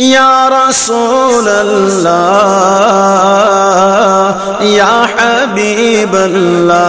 یا رسول اللہ یا حبیب اللہ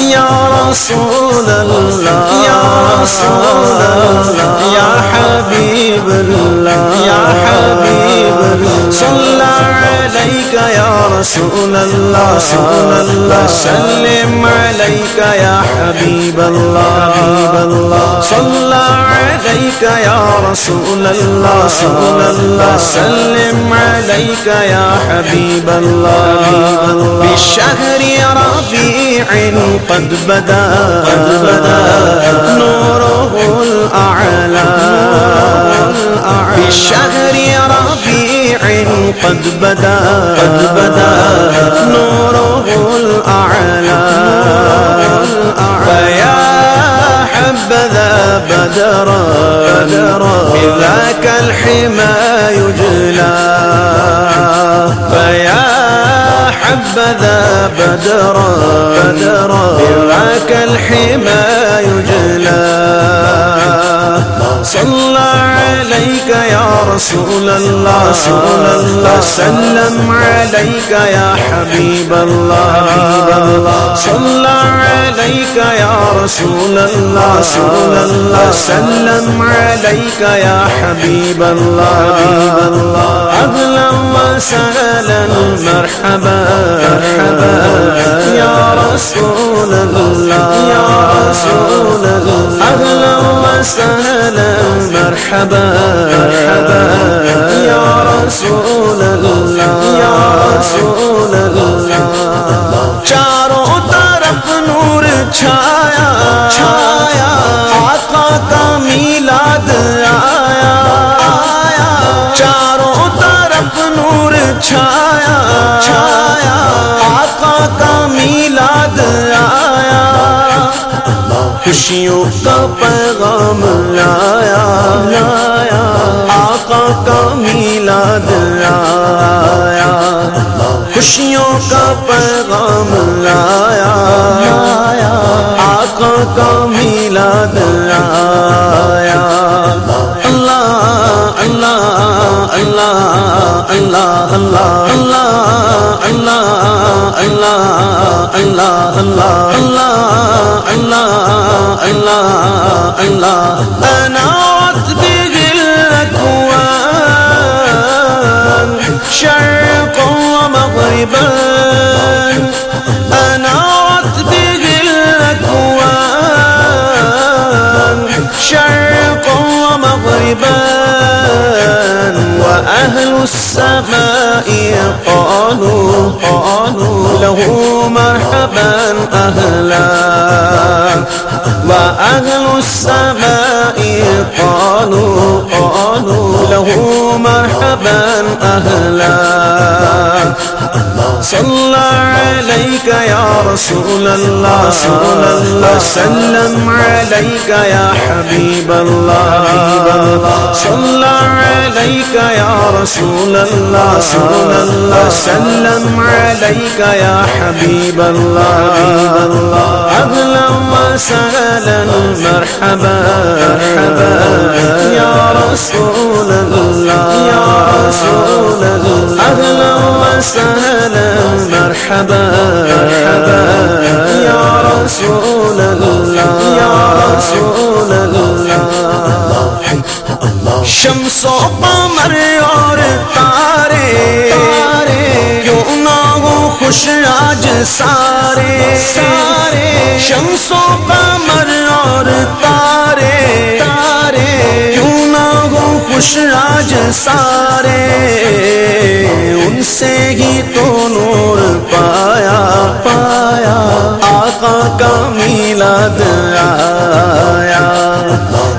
یا رسول اللہ یا رسول اللہ یا حبیب اللہ یا حبیب اللہ صلی علیک یا رسول اللہ صلی اللہ سلم علیک یا حبیب اللہ حبیب اللہ صلی علیک یا رسول رسول اللہ صلی اللہ سلم علیک یا حبیب اللہ بشہر ربیع قد بدا نوره الاعلى بشهر ربيع قد بدا قد بدا نوره الاعلى فيا بدرا بذاك الحمى يجلى فيا حبذا بدرا بذاك الحمى يجلى. صلى عليك يا رسول الله رسول الله سلم عليك يا حبيب الله، صلى عليك يا رسول الله رسول الله سلم عليك يا حبيب الله أهلا وسهلا مرحبا مرحبا يا رسول الله، يا رسول الله أهلا وسهلا مرحبا مرحبا يا رسول الله يا رسول الله چاروں طرف نور چھایا چھایا آقا کا میلاد آیا آیا چاروں طرف نور چھایا چھایا خوشیوں کا پیغام لایا لایا آقا کا میلاد آیا خوشیوں کا پیغام لایا لایا آقا کا میلاد آیا اللہ اللہ اللہ اللہ اللہ اللہ اللہ اللہ اللہ اللہ اللہ اللہ اللہ اللہ انعت أهل السماء قالوا قالوا له مرحبا أهلا. وأهل السماء قالوا قالوا له مرحبا أهلا. صلی علیک یا رسول اللہ رسول اللہ سلم علیک یا حبیب اللہ صلی علیک یا رسول اللہ رسول اللہ سلم علیک یا حبیب اللہ اغلا وسهلا مرحبا یا رسول اللہ یا رسول اللہ اغلا وسهلا مرحبا. يا رسول الله يا رسول الله شمس و قمر اور تارے. کیوں نہ ہو خوش آج سارے سارے. شمس و قمر اور تارے. تارے. خوش آج سارے، ان سے ہی تو نور پایا پایا۔ آقا کا میلاد آیا۔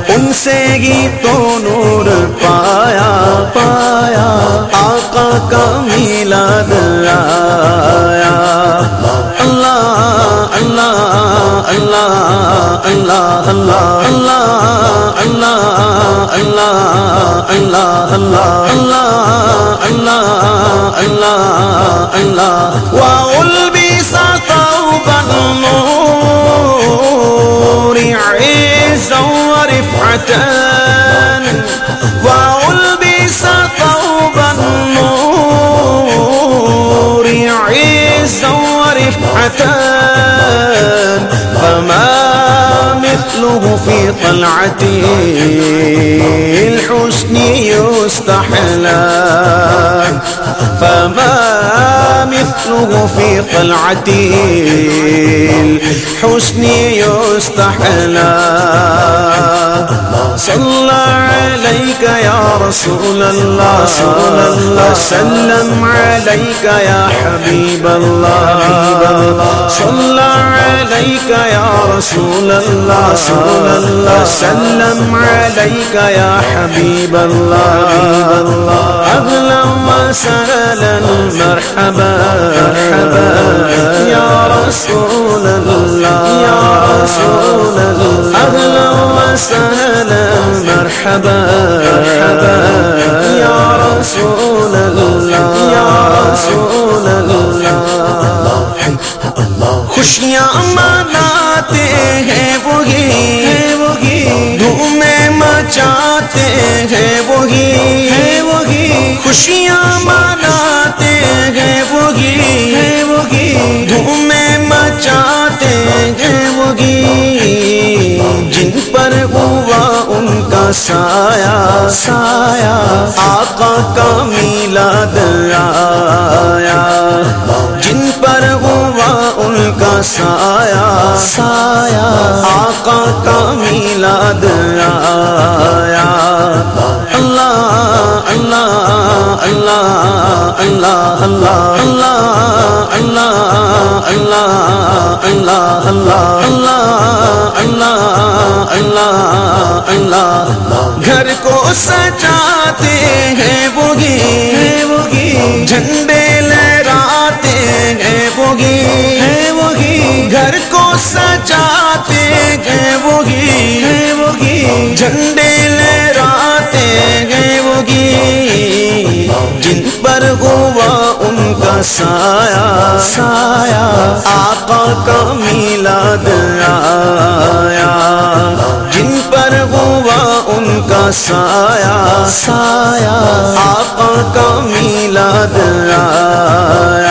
ان سے ہی تو نور پایا پایا۔ آقا کا میلاد آیا۔ اللہ اللہ اللہ اللہ اللہ اللہ اللہ اللہ اللہ اللہ اللہ اللہ والبی ثوبا نور عز ورفعة والبس ثوبا نور عز ورفعة الحسن يستحلى فما مثله في طلعة الحسن يستحلى صلى عليك يا رسول الله سلم عليك يا حبيب الله. صلى عليك يا رسول الله رسول اللہ سلم علیکہ یا حبیب اللہ. اغلم وسرلا مرحبا. یا رسول اللہ. یا رسول اللہ اغلم وسرلا مرحبا. یا رسول اللہ. یا رسول اللہ. خوشیاں منا ہیں وہی وہی خوشیاں مناتے ہیں وہی وہی دھومیں مچاتے ہیں وہی پر ہوا ان کا سایہ سایہ آقا کا میلاد آیا جن پر ہوا ان کا سایہ سایہ آقا کا میلاد آیا اللہ اللہ اللہ اللہ اللہ اللہ اللہ اللہ اللہ اللہ اللہ اللہ اللہ گھر کو سجاتے ہیں وہی جھنڈے لہراتے ہیں وہی وہی۔ گھر کو سجاتے ہیں وہی وہی۔ جھنڈے لہراتے ہیں وہی۔ جن پر ہوا ان کا سایہ سایہ۔ آقا کا میلاد آیا۔ جن پر ہوا ان کا سایہ سایہ۔ آقا کا میلاد آیا۔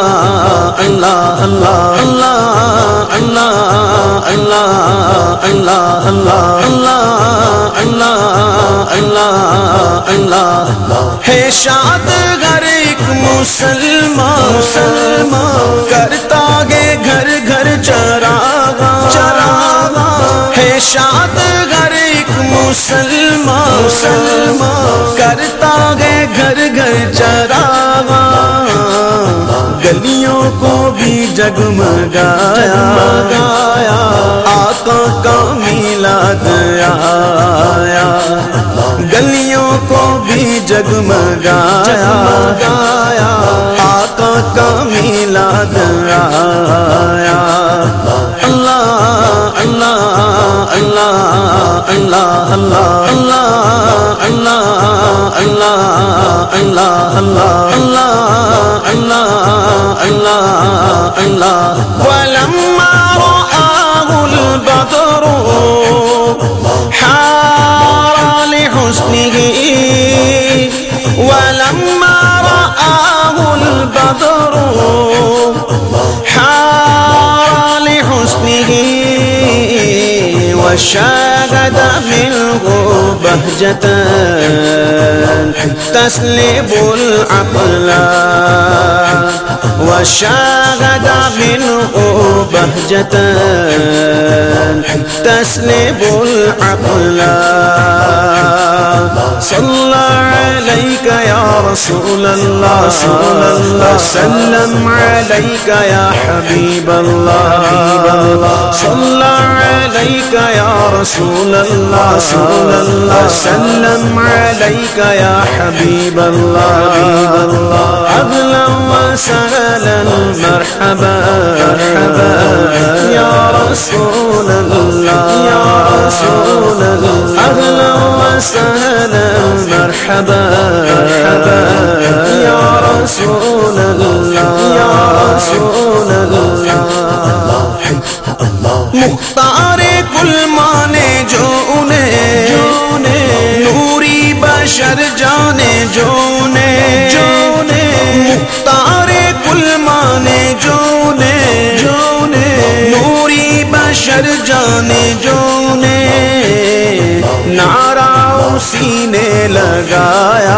اللہ اللہ اللہ اللہ اللہ اللہ اللہ اللہ اللہ اللہ اللہ ہے شاد گھر ایک مسلمان مسلمان کرتا گے گھر گھر چراغا چراغا ہے شاد گھر ایک مسلمان مسلمان کرتا گے گھر گھر چراغا گلیوں کو بھی جگمگایا۔ گایا آقا کا میلاد آیا گلیوں کو بھی جگمگایا گایا آقا کا میلاد آیا اللہ اللہ اللہ اللہ اللہ اللہ اللہ اللہ اللہ اللہ اللہ اللہ اللہ ولما رآه البدر حار لحسنه ولما رآه البدر. حار لحسنه وشاهد بهجة تسلب العقل وشاهد منه بهجة تسلب العقل صلى عليك يا رسول الله سلم عليك يا حبيب الله صلى عليك يا رسول الله وسلم علیکہ یا حبیب اللہ اغلا وسهلا مرحبا. یا رسول اللہ یا رسول اللہ اغلا وسهلا مرحبا. یا رسول اللہ یا رسول اللہ مختار کل مانے جو انہیں نوری بشر جانے جو انہیں مختار کل مانے جو انہیں نوری بشر جانے جو نے نارا اسی نے لگایا۔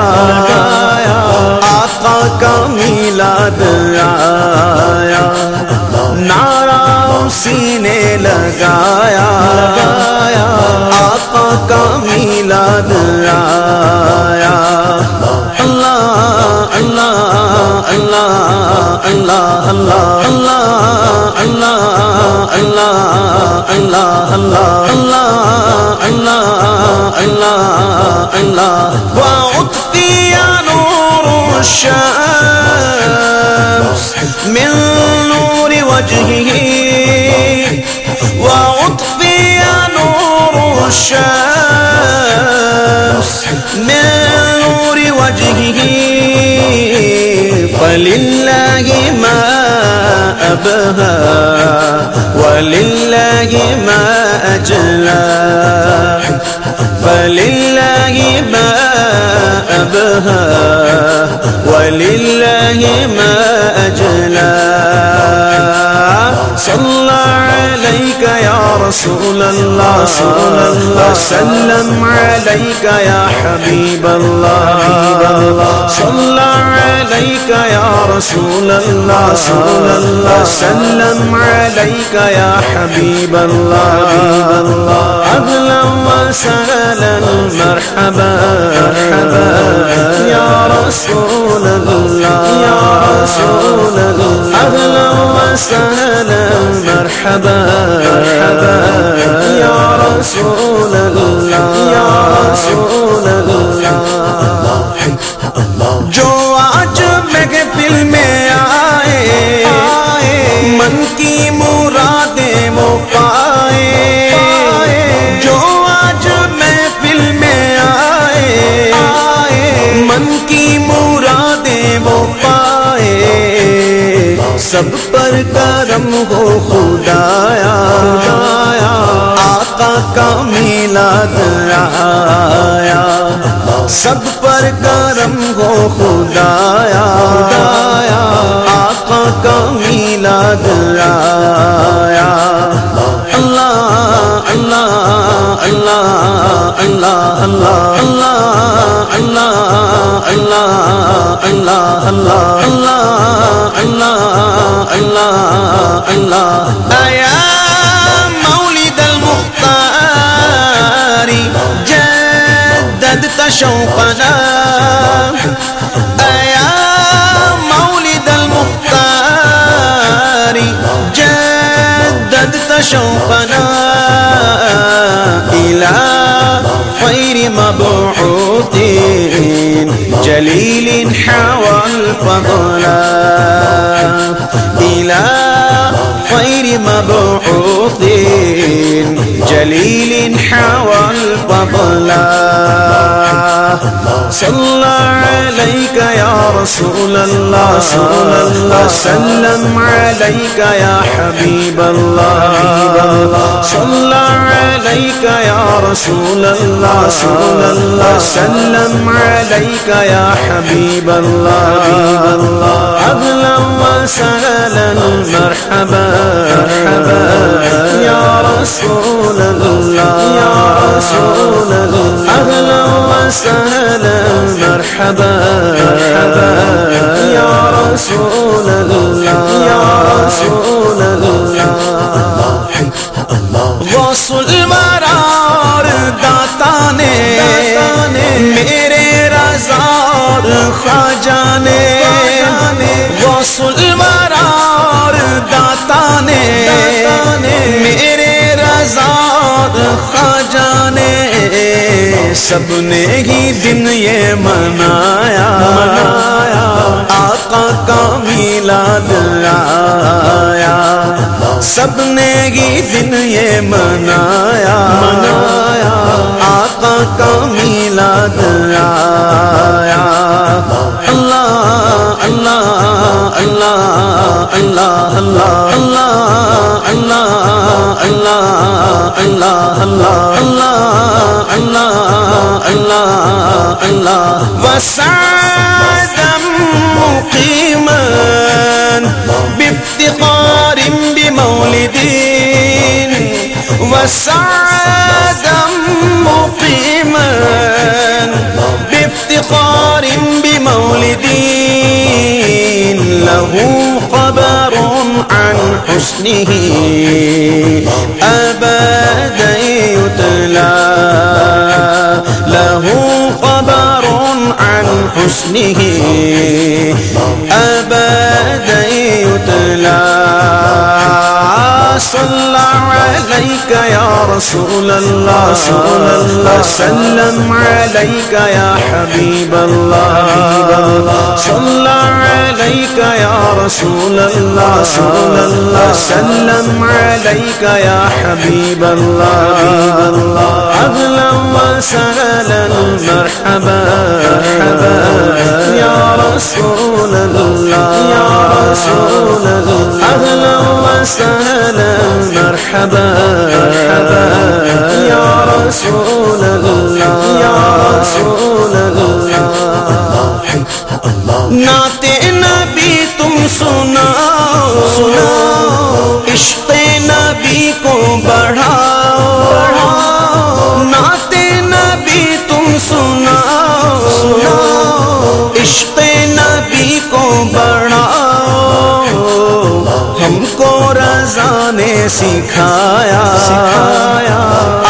آقا کا میلاد آیا۔ نارا سینے لگایا آقا کا میلاد آیا۔ اللہ اللہ اللہ اللہ اللہ اللہ اللہ اللہ اللہ اللہ اللہ اللہ اللہ اللہ نور الشمس من نور وجهه وجهه فلله ما أبهى ولله ما أجلى فلله ما أبهى ولله ما أجلى صلی علیک یا رسول اللہ وسلم علیک یا حبیب اللہ صلی علیک یا رسول اللہ وسلم علیک یا حبیب اللہ اغلا وسهلا، مرحبا. یا رسول اللہ یا رسول اللہ اغلا وسهلا مرحبا يا رسول الله يا رسول الله جو آج محفل میں آئے، من کی مرادیں وہ پائے۔ جو آج محفل میں آئے، من کی مرادیں وہ سب پر کرم ہو خدایا آقا کا میلاد آیا سب پر کرم ہو خدایا آقا کا میلاد آیا اللہ اللہ اللہ اللہ اللہ اللہ اللہ اللہ اللہ اللہ اللہ اللہ اللہ اللہ تاری جدد تشوفنا شوقنا ایا مولد المختاری جدد تشوفنا الہ خير مبعوث جليل حوى الفضل. إلى خير مبعوث جليل حوى الفضل. صلى عليك يا رسول الله وسلم عليك يا حبيب الله صلى عليك يا رسول الله اللہ صلی اللہ سلم علیکہ یا حبیب اللہ اغلا وسهلا مرحبا یا رسول اللہ یا رسول اللہ اغلا وسهلا مرحبا یا رسول اللہ یا رسول اللہ۔ غوث المرام داتا نے میرے رضا خواجہ نے غوث المرار داتا نے سب نے ہی دن یہ منایا آقا کا میلاد آیا سب نے ہی دن یہ منایا آقا کا میلاد آیا اللہ اللہ اللہ اللہ اللہ اللہ اللہ اللہ اللہ اللہ اللہ اللہ اللہ اللہ وسادم مقیما بافتقار بمولدین وسعدا مقيما بافتقار بمولد له خبر عن حسنه أبدا يتلى له خبر عن حسنه أبدا يتلى صلى عليك يا رسول الله وسلم عليك يا حبيب الله، صلى عليك يا رسول الله وسلم عليك يا حبيب الله أهلا وسهلا مرحبا، يا رسول الله، يا رسول الله أهلا وسهلا مرحبا. يا رسول الله يا رسول الله نعت نبی تم سنا سنا عشق سکھایا سکھایا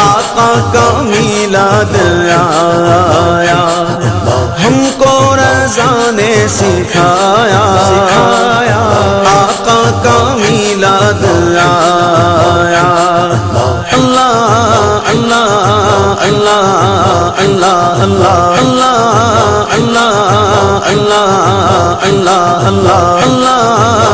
آقا کا میلاد آیا ہم کو رضا نے سکھایا سکھایا آقا کا میلاد آیا اللہ اللہ اللہ اللہ اللہ اللہ اللہ اللہ اللہ اللہ اللہ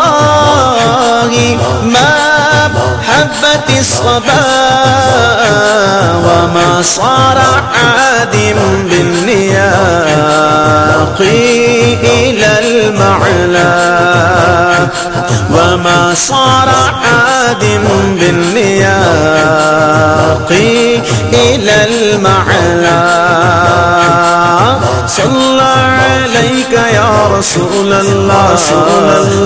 الله ما حبت الصبا وما صار عاد بالنياق إلى المعلى وما صار عاد بالنياق إلى المعلى صلى عليك يا رسول الله،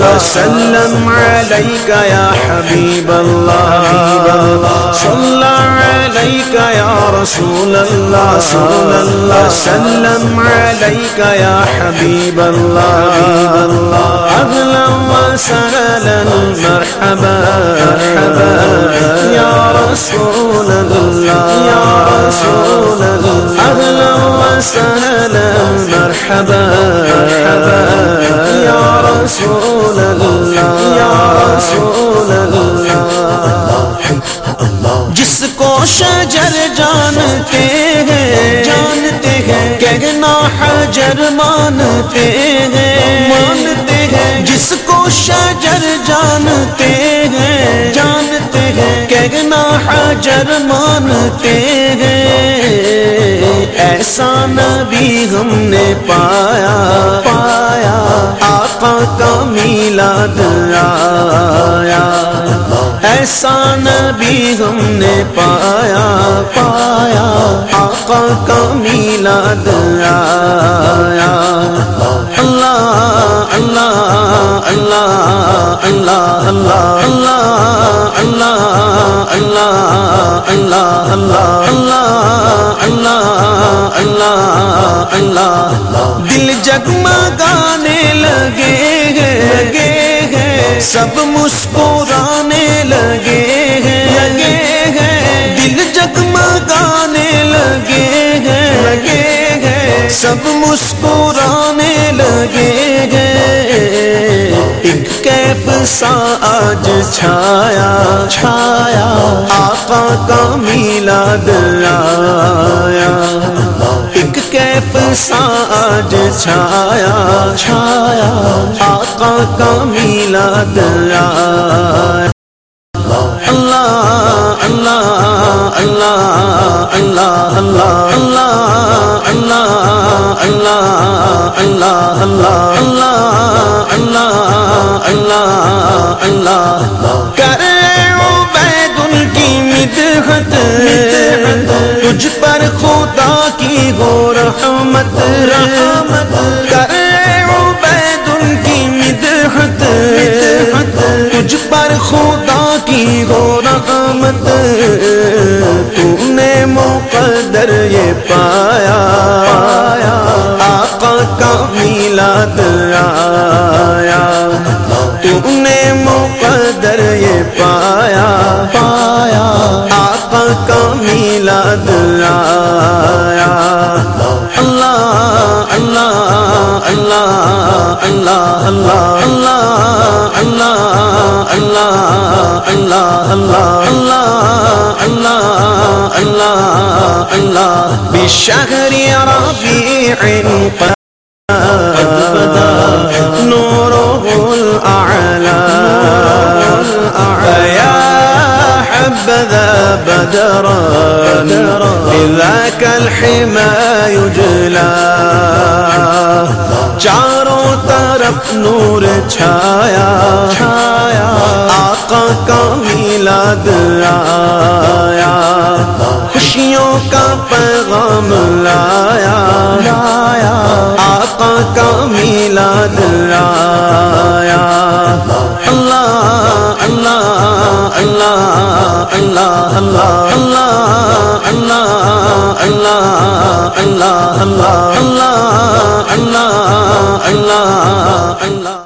وسلم عليك يا حبيب الله. صلى عليك يا رسول الله، وسلم عليك يا حبيب الله. أهلا وسهلا مرحبا يا رسول الله. يا رسول الله أهلا وسهلا مرحبا يا رسول الله يا رسول جس کو شجر جانتے ہیں جانتے ہیں، کہنا حجر مانتے ہیں۔ مانتے ہیں، جس کو شجر جانتے ہیں، جانتے کہنا حجر مانتے ہیں ایسا نبی ہم نے پایا پایا آقا کا میلاد آیا ایسا نبی ہم نے پایا پایا آقا کا میلاد آیا اللہ اللہ اللہ اللہ اللہ اللہ اللہ اللہ اللہ اللہ اللہ اللہ اللہ اللہ دل جگمگانے لگے ہیں لگے ہیں سب مسکرانے لگے ہیں لگے ہیں دل جگمگانے لگے ہیں لگے ہیں سب مسکرانے لگے ہیں ایک کیف سا آج چھایا چھایا۔ آقا کا میلاد آیا۔ ایک کیف سا آج چھایا چھایا۔ آقا کا میلاد آیا۔ اللہ اللہ اللہ اللہ اللہ اللہ اللہ اللہ اللہ اللہ اللہ اللہ اللہ اللہ کرے عبید ان کی مدحت تجھ پر خدا کی ہو رحمت رحمت کرے تجھ پر خدا کی ہو رحمت تو نے مقدر یہ پایا۔ آقا کا میلاد آیا۔ تو نے مقدر یہ پایا پایا۔ آقا کا میلاد آیا۔ اللہ اللہ۔ اللہ اللہ اللہ اللہ اللہ اللہ اللہ اللہ اللہ اللہ بشهر ربيع قد بدا نوره الأعلى حبذا بدرا إذا كالحما يجلى چاروں طرف نور چھایا. چھایا آقا کا میلاد آیا. خوشیوں کا پیغام لایا. لایا آقا کا میلاد آیا. اللہ اللہ اللہ اللہ اللہ اللہ اللہ اللہ اللہ اللہ اللہ اللہ اللہ